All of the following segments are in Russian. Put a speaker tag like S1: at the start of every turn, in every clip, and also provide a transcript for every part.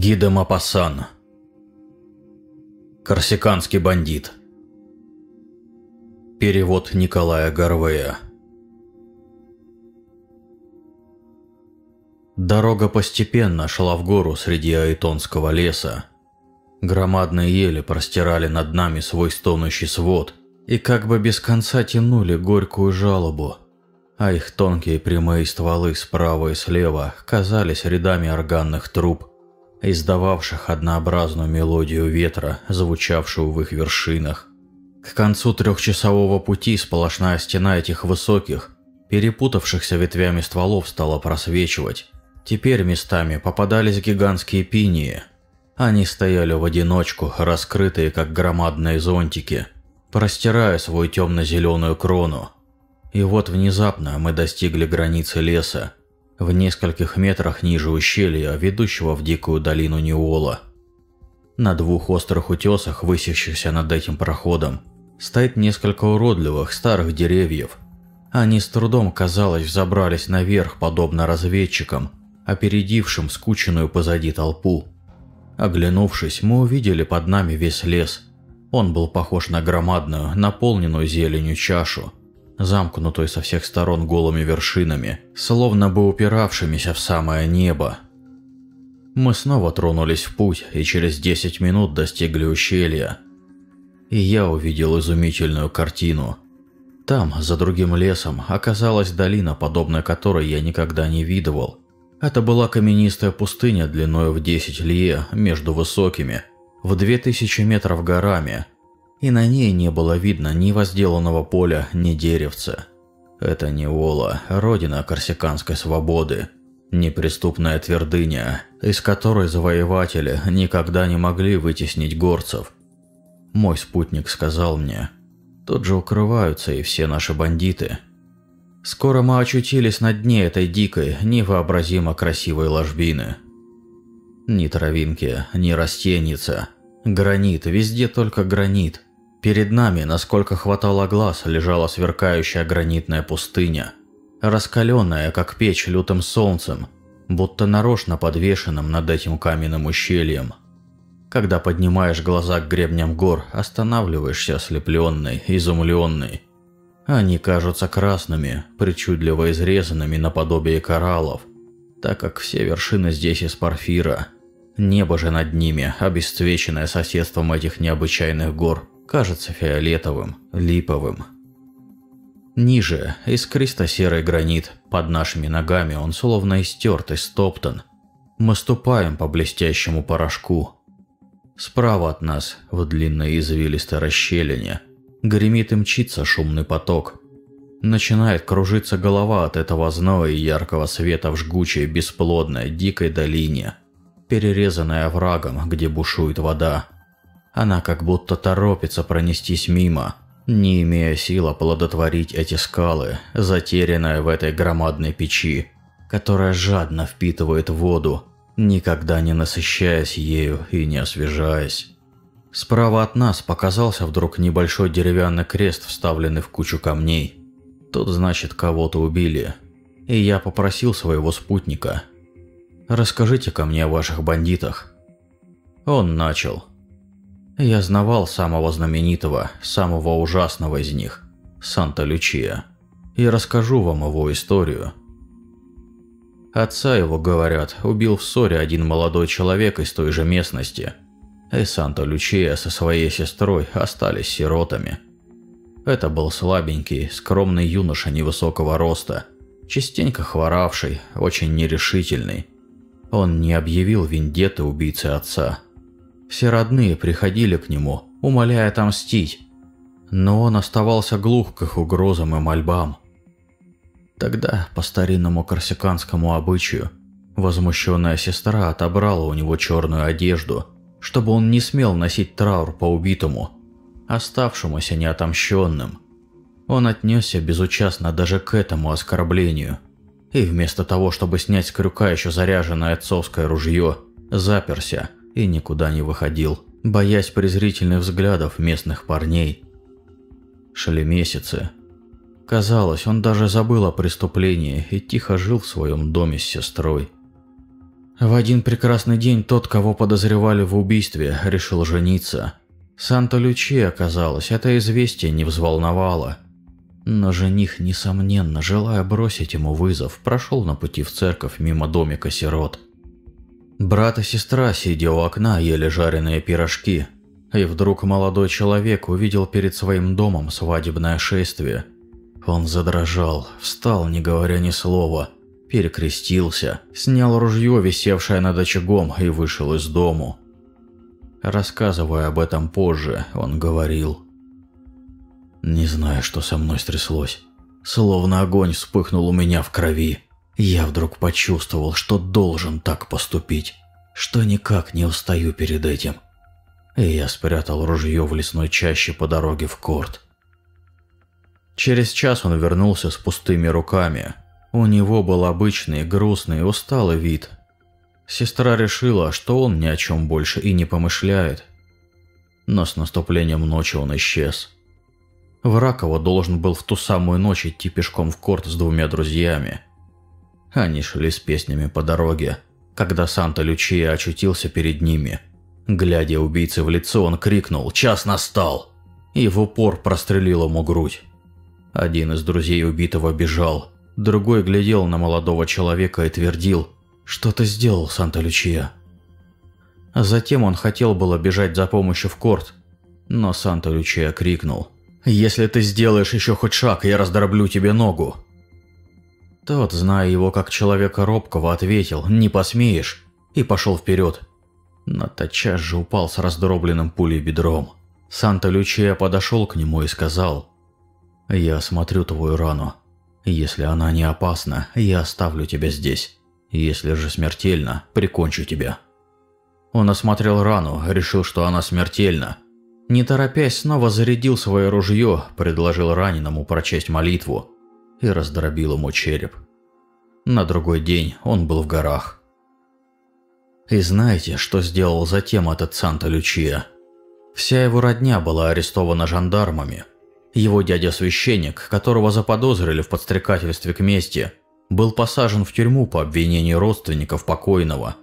S1: Гида Мапасан. Корсиканский бандит. Перевод Николая Гарвея. Дорога постепенно шла в гору среди айтонского леса. Громадные ели простирали над нами свой стонущий свод и как бы без конца тянули горькую жалобу, а их тонкие прямые стволы справа и слева казались рядами органных труб, издававших однообразную мелодию ветра, звучавшую в их вершинах. К концу трехчасового пути сплошная стена этих высоких, перепутавшихся ветвями стволов стала просвечивать. Теперь местами попадались гигантские пинии. Они стояли в одиночку, раскрытые как громадные зонтики, простирая свою темно-зеленую крону. И вот внезапно мы достигли границы леса, в нескольких метрах ниже ущелья, ведущего в дикую долину Неола. На двух острых утесах, высящихся над этим проходом, стоит несколько уродливых старых деревьев. Они с трудом, казалось, взобрались наверх, подобно разведчикам, опередившим скученную позади толпу. Оглянувшись, мы увидели под нами весь лес. Он был похож на громадную, наполненную зеленью чашу, замкнутую со всех сторон голыми вершинами, словно бы упиравшимися в самое небо. Мы снова тронулись в путь и через 10 минут достигли ущелья – и я увидел изумительную картину. Там, за другим лесом, оказалась долина, подобной которой я никогда не видывал. Это была каменистая пустыня длиной в 10 лье между высокими, в 2000 метров горами, и на ней не было видно ни возделанного поля, ни деревца. Это не Ола, родина корсиканской свободы, неприступная твердыня, из которой завоеватели никогда не могли вытеснить горцев – мой спутник сказал мне. Тут же укрываются и все наши бандиты. Скоро мы очутились на дне этой дикой, невообразимо красивой ложбины. Ни травинки, ни растеница. Гранит, везде только гранит. Перед нами, насколько хватало глаз, лежала сверкающая гранитная пустыня. Раскаленная, как печь лютым солнцем, будто нарочно подвешенным над этим каменным ущельем. Когда поднимаешь глаза к гребням гор, останавливаешься ослепленный, изумленный. Они кажутся красными, причудливо изрезанными наподобие кораллов, так как все вершины здесь из порфира. Небо же над ними, обесцвеченное соседством этих необычайных гор, кажется фиолетовым, липовым. Ниже – искристо-серый гранит, под нашими ногами он словно истерт и стоптан. Мы ступаем по блестящему порошку, Справа от нас, в длинной извилистой расщелине, гремит и мчится шумный поток. Начинает кружиться голова от этого зноя и яркого света в жгучей, бесплодной, дикой долине, перерезанной оврагом, где бушует вода. Она как будто торопится пронестись мимо, не имея сил оплодотворить эти скалы, затерянные в этой громадной печи, которая жадно впитывает воду, никогда не насыщаясь ею и не освежаясь. Справа от нас показался вдруг небольшой деревянный крест, вставленный в кучу камней. Тут, значит, кого-то убили. И я попросил своего спутника. «Расскажите-ка мне о ваших бандитах». Он начал. Я знавал самого знаменитого, самого ужасного из них – Санта-Лючия. И расскажу вам его историю – Отца его, говорят, убил в ссоре один молодой человек из той же местности. И Санта-Лючия со своей сестрой остались сиротами. Это был слабенький, скромный юноша невысокого роста, частенько хворавший, очень нерешительный. Он не объявил вендетты убийцы отца. Все родные приходили к нему, умоляя отомстить, но он оставался глух к их угрозам и мольбам – Тогда, по старинному корсиканскому обычаю, возмущенная сестра отобрала у него черную одежду, чтобы он не смел носить траур по убитому, оставшемуся неотомщенным. Он отнесся безучастно даже к этому оскорблению. И вместо того, чтобы снять с крюка еще заряженное отцовское ружье, заперся и никуда не выходил, боясь презрительных взглядов местных парней. Шли месяцы, Казалось, он даже забыл о преступлении и тихо жил в своем доме с сестрой. В один прекрасный день тот, кого подозревали в убийстве, решил жениться. Санта-Лючи, оказалось, это известие не взволновало. Но жених, несомненно, желая бросить ему вызов, прошел на пути в церковь мимо домика сирот. Брат и сестра, сидя у окна, ели жареные пирожки. И вдруг молодой человек увидел перед своим домом свадебное шествие. Он задрожал, встал, не говоря ни слова – перекрестился, снял ружье, висевшее над очагом, и вышел из дому. Рассказывая об этом позже, он говорил. «Не знаю, что со мной стряслось. Словно огонь вспыхнул у меня в крови. Я вдруг почувствовал, что должен так поступить, что никак не устаю перед этим. И я спрятал ружье в лесной чаще по дороге в корт». Через час он вернулся с пустыми руками, у него был обычный, грустный, усталый вид. Сестра решила, что он ни о чем больше и не помышляет. Но с наступлением ночи он исчез. Вракова должен был в ту самую ночь идти пешком в корт с двумя друзьями. Они шли с песнями по дороге, когда Санта-Лючия очутился перед ними. Глядя убийце в лицо, он крикнул «Час настал!» и в упор прострелил ему грудь. Один из друзей убитого бежал – Другой глядел на молодого человека и твердил, что ты сделал, Санта-Лючия. А затем он хотел было бежать за помощью в корт, но Санта-Лючия крикнул, «Если ты сделаешь еще хоть шаг, я раздроблю тебе ногу». Тот, зная его как человека робкого, ответил «Не посмеешь» и пошел вперед. Но тотчас же упал с раздробленным пулей бедром. Санта-Лючия подошел к нему и сказал «Я осмотрю твою рану. Если она не опасна, я оставлю тебя здесь. Если же смертельно, прикончу тебя». Он осмотрел рану, решил, что она смертельна. Не торопясь, снова зарядил свое ружье, предложил раненому прочесть молитву и раздробил ему череп. На другой день он был в горах. И знаете, что сделал затем этот Санта-Лючия? Вся его родня была арестована жандармами – его дядя-священник, которого заподозрили в подстрекательстве к мести, был посажен в тюрьму по обвинению родственников покойного.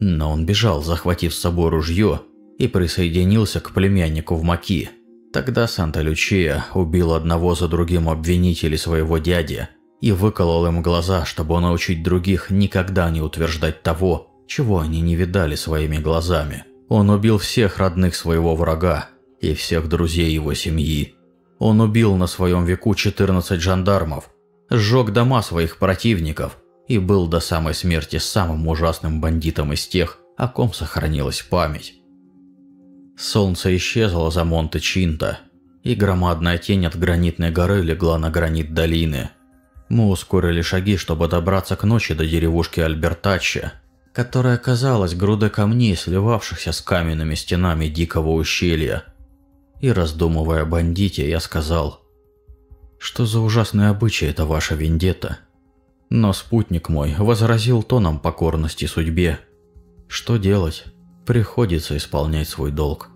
S1: Но он бежал, захватив с собой ружье, и присоединился к племяннику в Маки. Тогда Санта-Лючия убил одного за другим обвинителей своего дяди и выколол им глаза, чтобы научить других никогда не утверждать того, чего они не видали своими глазами. Он убил всех родных своего врага и всех друзей его семьи. Он убил на своем веку 14 жандармов, сжег дома своих противников и был до самой смерти самым ужасным бандитом из тех, о ком сохранилась память. Солнце исчезло за Монте-Чинто, и громадная тень от гранитной горы легла на гранит долины. Мы ускорили шаги, чтобы добраться к ночи до деревушки Альбертаччо, которая казалась грудой камней, сливавшихся с каменными стенами дикого ущелья – и раздумывая о бандите, я сказал, что за ужасный обычай это ваша вендетта. Но спутник мой возразил тоном покорности судьбе. Что делать? Приходится исполнять свой долг.